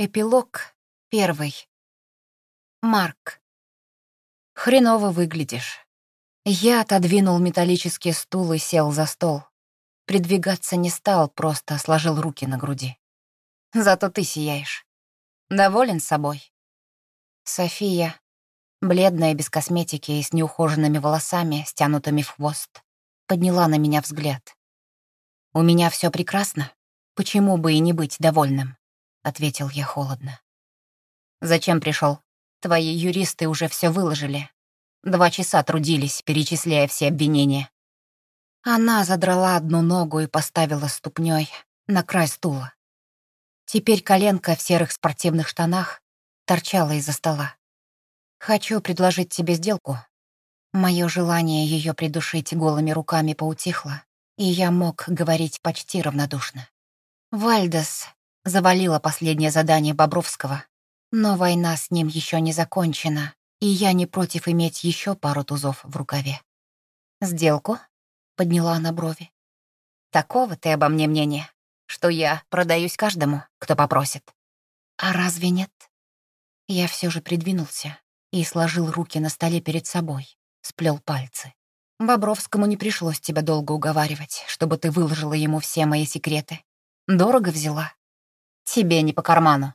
Эпилог первый. Марк. Хреново выглядишь. Я отодвинул металлический стул и сел за стол. Придвигаться не стал, просто сложил руки на груди. Зато ты сияешь. Доволен собой? София, бледная, без косметики и с неухоженными волосами, стянутыми в хвост, подняла на меня взгляд. «У меня все прекрасно. Почему бы и не быть довольным?» — ответил я холодно. «Зачем пришел? Твои юристы уже все выложили. Два часа трудились, перечисляя все обвинения». Она задрала одну ногу и поставила ступней на край стула. Теперь коленка в серых спортивных штанах торчала из-за стола. «Хочу предложить тебе сделку». Мое желание ее придушить голыми руками поутихло, и я мог говорить почти равнодушно. Вальдес завалила последнее задание Бобровского, но война с ним еще не закончена, и я не против иметь еще пару тузов в рукаве. «Сделку?» — подняла она брови. «Такого ты обо мне мнения, что я продаюсь каждому, кто попросит». «А разве нет?» Я все же придвинулся и сложил руки на столе перед собой, сплел пальцы. Бобровскому не пришлось тебя долго уговаривать, чтобы ты выложила ему все мои секреты. Дорого взяла. Тебе не по карману.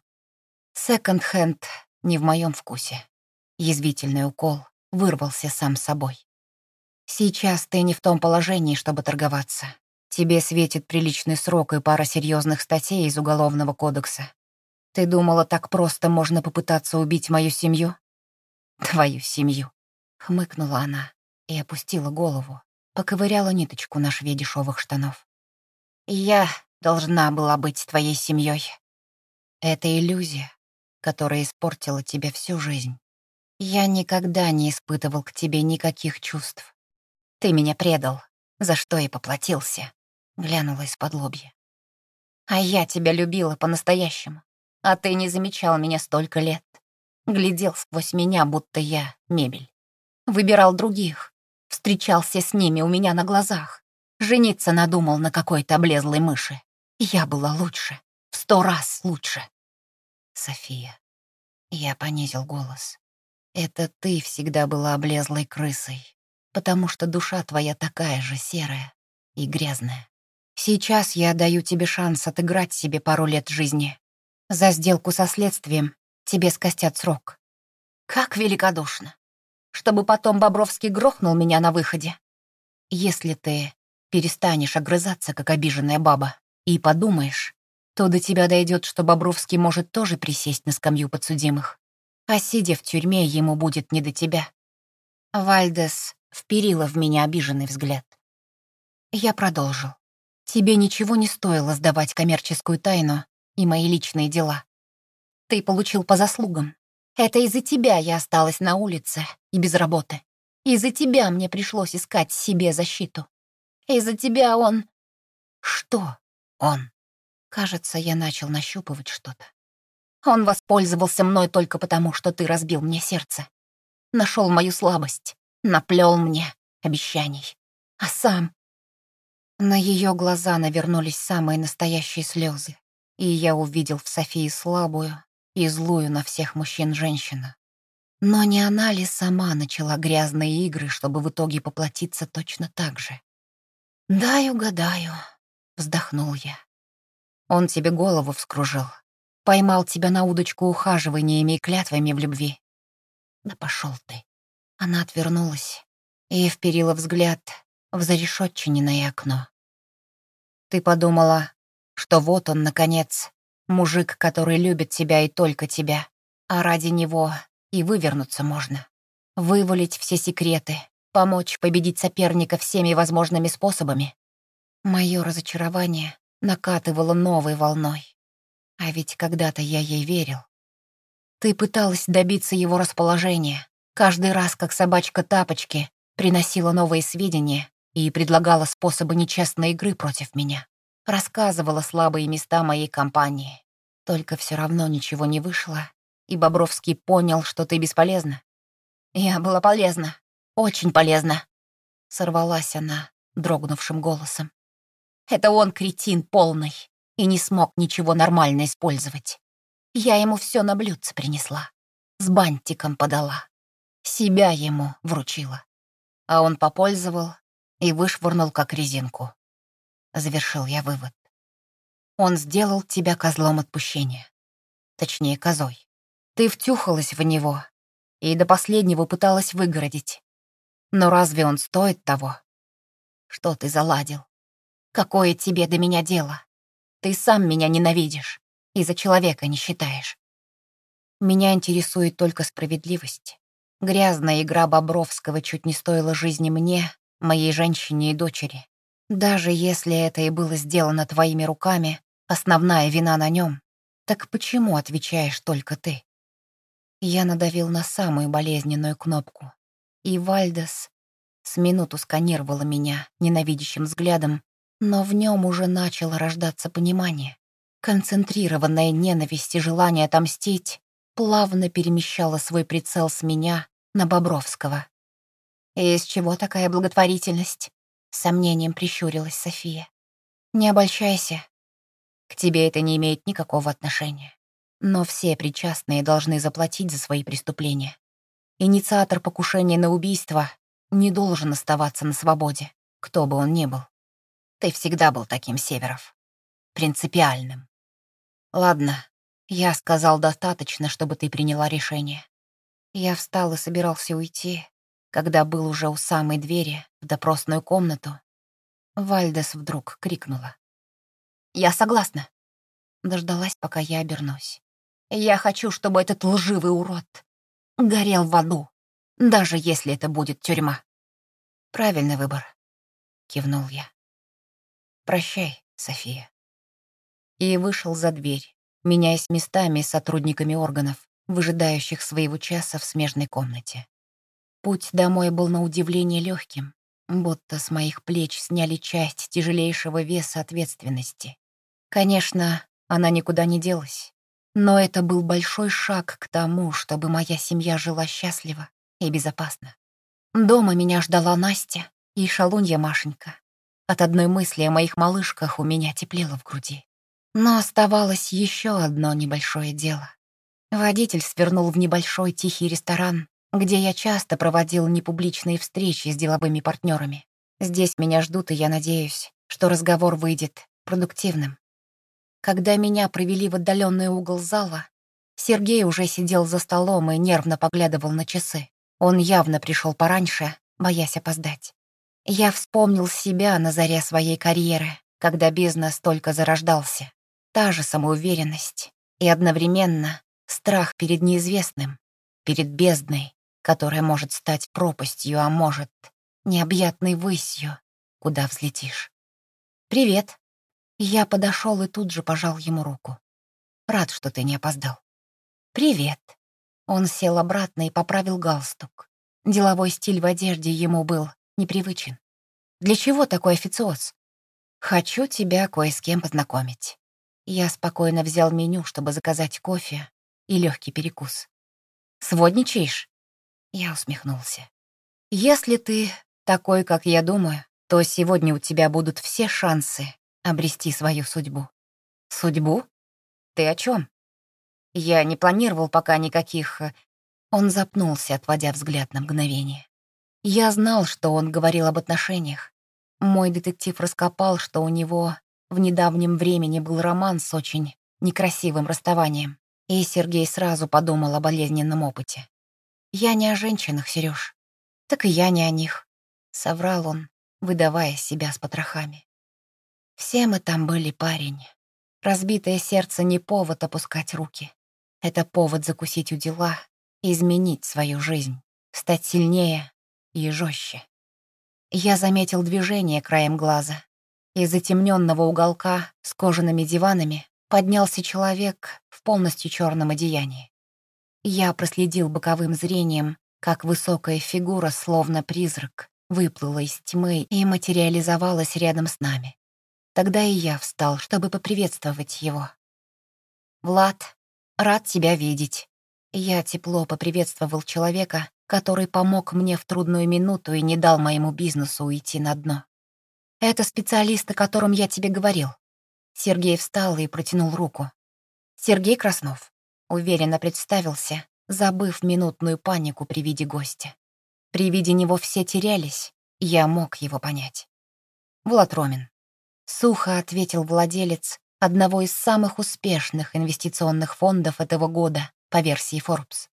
Секонд-хенд не в моем вкусе. Язвительный укол вырвался сам собой. Сейчас ты не в том положении, чтобы торговаться. Тебе светит приличный срок и пара серьезных статей из Уголовного кодекса. Ты думала, так просто можно попытаться убить мою семью? Твою семью. Хмыкнула она и опустила голову, поковыряла ниточку на шве дешевых штанов. Я должна была быть твоей семьей. Это иллюзия, которая испортила тебе всю жизнь. Я никогда не испытывал к тебе никаких чувств. Ты меня предал, за что и поплатился. Глянула из-под лобья. А я тебя любила по-настоящему. А ты не замечал меня столько лет. Глядел сквозь меня, будто я мебель. Выбирал других. Встречался с ними у меня на глазах. Жениться надумал на какой-то облезлой мыши. Я была лучше. В сто раз лучше. София. Я понизил голос. Это ты всегда была облезлой крысой, потому что душа твоя такая же серая и грязная. Сейчас я даю тебе шанс отыграть себе пару лет жизни, за сделку со следствием тебе скостят срок. Как великодушно. Чтобы потом Бобровский грохнул меня на выходе. Если ты перестанешь огрызаться, как обиженная баба, и подумаешь, то до тебя дойдет, что Бобровский может тоже присесть на скамью подсудимых. А сидя в тюрьме, ему будет не до тебя. Вальдес вперила в меня обиженный взгляд. Я продолжил. Тебе ничего не стоило сдавать коммерческую тайну и мои личные дела. Ты получил по заслугам. Это из-за тебя я осталась на улице и без работы. Из-за тебя мне пришлось искать себе защиту. Из-за тебя он... Что он? Кажется, я начал нащупывать что-то. Он воспользовался мной только потому, что ты разбил мне сердце. Нашел мою слабость, наплел мне обещаний. А сам... На ее глаза навернулись самые настоящие слезы и я увидел в Софии слабую и злую на всех мужчин женщину. Но не она ли сама начала грязные игры, чтобы в итоге поплатиться точно так же? «Дай угадаю», — вздохнул я. «Он тебе голову вскружил, поймал тебя на удочку ухаживаниями и клятвами в любви». «Да пошел ты». Она отвернулась и вперила взгляд в зарешетченное окно. «Ты подумала, что вот он, наконец, мужик, который любит тебя и только тебя, а ради него и вывернуться можно. Вывалить все секреты, помочь победить соперника всеми возможными способами. Мое разочарование накатывало новой волной. А ведь когда-то я ей верил. Ты пыталась добиться его расположения, каждый раз, как собачка тапочки, приносила новые сведения и предлагала способы нечестной игры против меня рассказывала слабые места моей компании. Только все равно ничего не вышло, и Бобровский понял, что ты бесполезна. Я была полезна, очень полезна. Сорвалась она дрогнувшим голосом. Это он кретин полный и не смог ничего нормально использовать. Я ему все на блюдце принесла. С бантиком подала. Себя ему вручила. А он попользовал и вышвырнул как резинку. Завершил я вывод. Он сделал тебя козлом отпущения. Точнее, козой. Ты втюхалась в него и до последнего пыталась выгородить. Но разве он стоит того? Что ты заладил? Какое тебе до меня дело? Ты сам меня ненавидишь и за человека не считаешь. Меня интересует только справедливость. Грязная игра Бобровского чуть не стоила жизни мне, моей женщине и дочери. Даже если это и было сделано твоими руками, основная вина на нем. Так почему отвечаешь только ты? Я надавил на самую болезненную кнопку. И Вальдес с минуту сканировала меня ненавидящим взглядом, но в нем уже начало рождаться понимание. Концентрированная ненависть и желание отомстить плавно перемещала свой прицел с меня на Бобровского. «Из чего такая благотворительность?» — с сомнением прищурилась София. «Не обольщайся. К тебе это не имеет никакого отношения. Но все причастные должны заплатить за свои преступления. Инициатор покушения на убийство не должен оставаться на свободе, кто бы он ни был. Ты всегда был таким, Северов. Принципиальным. Ладно, я сказал достаточно, чтобы ты приняла решение. Я встал и собирался уйти, когда был уже у самой двери в допросную комнату. Вальдес вдруг крикнула. «Я согласна». Дождалась, пока я обернусь. «Я хочу, чтобы этот лживый урод горел в аду, даже если это будет тюрьма». «Правильный выбор», — кивнул я. «Прощай, София» и вышел за дверь, меняясь местами с сотрудниками органов, выжидающих своего часа в смежной комнате. Путь домой был на удивление легким, будто с моих плеч сняли часть тяжелейшего веса ответственности. Конечно, она никуда не делась, но это был большой шаг к тому, чтобы моя семья жила счастливо и безопасно. Дома меня ждала Настя и шалунья Машенька. От одной мысли о моих малышках у меня теплело в груди. Но оставалось еще одно небольшое дело. Водитель свернул в небольшой тихий ресторан, где я часто проводил непубличные встречи с деловыми партнерами. Здесь меня ждут, и я надеюсь, что разговор выйдет продуктивным. Когда меня провели в отдаленный угол зала, Сергей уже сидел за столом и нервно поглядывал на часы. Он явно пришел пораньше, боясь опоздать. Я вспомнил себя на заре своей карьеры, когда бизнес только зарождался. Та же самоуверенность и одновременно страх перед неизвестным, перед бездной, которая может стать пропастью, а может, необъятной высью, куда взлетишь. «Привет». Я подошел и тут же пожал ему руку. «Рад, что ты не опоздал». «Привет». Он сел обратно и поправил галстук. Деловой стиль в одежде ему был непривычен. «Для чего такой официоз?» «Хочу тебя кое с кем познакомить». Я спокойно взял меню, чтобы заказать кофе и легкий перекус. «Сводничаешь?» Я усмехнулся. «Если ты такой, как я думаю, то сегодня у тебя будут все шансы обрести свою судьбу». «Судьбу? Ты о чем? Я не планировал пока никаких...» э, Он запнулся, отводя взгляд на мгновение. Я знал, что он говорил об отношениях. Мой детектив раскопал, что у него в недавнем времени был роман с очень некрасивым расставанием, и Сергей сразу подумал о болезненном опыте. «Я не о женщинах, Сереж. Так и я не о них», — соврал он, выдавая себя с потрохами. «Все мы там были, парень. Разбитое сердце не повод опускать руки. Это повод закусить у дела, изменить свою жизнь, стать сильнее и жестче. Я заметил движение краем глаза, из затемненного уголка с кожаными диванами поднялся человек в полностью черном одеянии. Я проследил боковым зрением, как высокая фигура, словно призрак, выплыла из тьмы и материализовалась рядом с нами. Тогда и я встал, чтобы поприветствовать его. «Влад, рад тебя видеть». Я тепло поприветствовал человека, который помог мне в трудную минуту и не дал моему бизнесу уйти на дно. Это специалист, о котором я тебе говорил. Сергей встал и протянул руку. Сергей Краснов. уверенно представился, забыв минутную панику при виде гостя. При виде него все терялись, я мог его понять. Влад Ромин. Сухо ответил владелец одного из самых успешных инвестиционных фондов этого года по версии Forbes.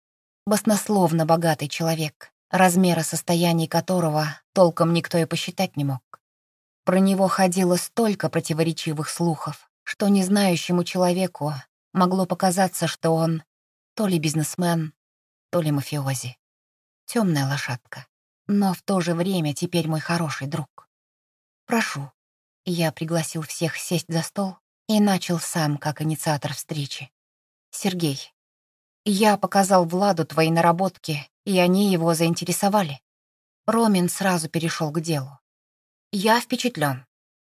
Баснословно богатый человек, размера состояний которого толком никто и посчитать не мог. Про него ходило столько противоречивых слухов, что незнающему человеку могло показаться, что он то ли бизнесмен, то ли мафиози. Темная лошадка, но в то же время теперь мой хороший друг. Прошу. Я пригласил всех сесть за стол и начал сам, как инициатор встречи. Сергей, я показал Владу твои наработки, и они его заинтересовали. Ромин сразу перешел к делу. Я впечатлен.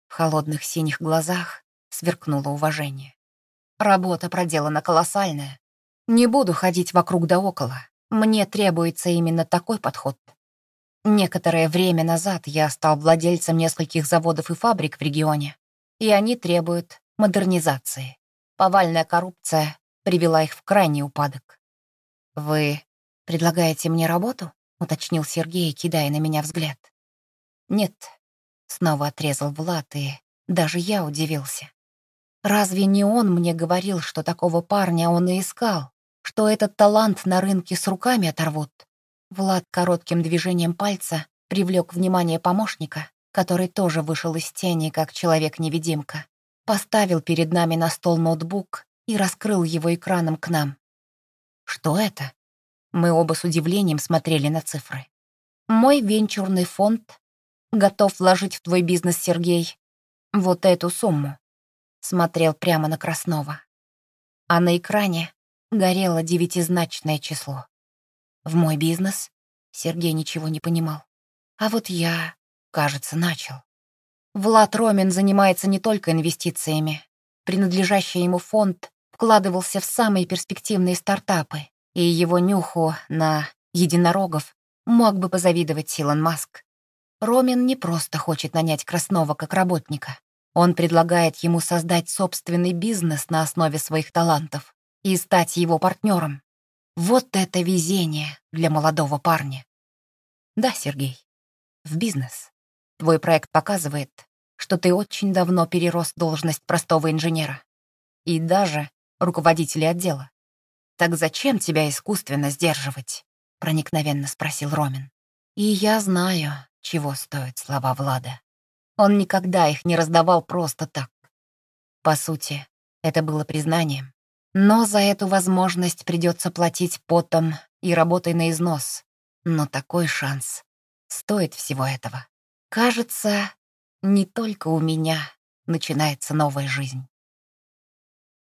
В холодных синих глазах сверкнуло уважение. Работа проделана колоссальная. Не буду ходить вокруг да около. Мне требуется именно такой подход. Некоторое время назад я стал владельцем нескольких заводов и фабрик в регионе, и они требуют модернизации. Повальная коррупция привела их в крайний упадок. «Вы предлагаете мне работу?» — уточнил Сергей, кидая на меня взгляд. «Нет», — снова отрезал Влад, и даже я удивился. Разве не он мне говорил, что такого парня он и искал, что этот талант на рынке с руками оторвут? Влад коротким движением пальца привлек внимание помощника, который тоже вышел из тени, как человек-невидимка, поставил перед нами на стол ноутбук и раскрыл его экраном к нам. Что это? Мы оба с удивлением смотрели на цифры. Мой венчурный фонд готов вложить в твой бизнес, Сергей, вот эту сумму. Смотрел прямо на Краснова. А на экране горело девятизначное число. В мой бизнес Сергей ничего не понимал. А вот я, кажется, начал. Влад Ромин занимается не только инвестициями. Принадлежащий ему фонд вкладывался в самые перспективные стартапы, и его нюху на единорогов мог бы позавидовать Илон Маск. Ромин не просто хочет нанять Краснова как работника. Он предлагает ему создать собственный бизнес на основе своих талантов и стать его партнером. Вот это везение для молодого парня. Да, Сергей, в бизнес. Твой проект показывает, что ты очень давно перерос должность простого инженера. И даже руководителей отдела. «Так зачем тебя искусственно сдерживать?» — проникновенно спросил Ромин. «И я знаю, чего стоят слова Влада. Он никогда их не раздавал просто так. По сути, это было признанием. Но за эту возможность придется платить потом и работой на износ. Но такой шанс стоит всего этого. Кажется, не только у меня начинается новая жизнь.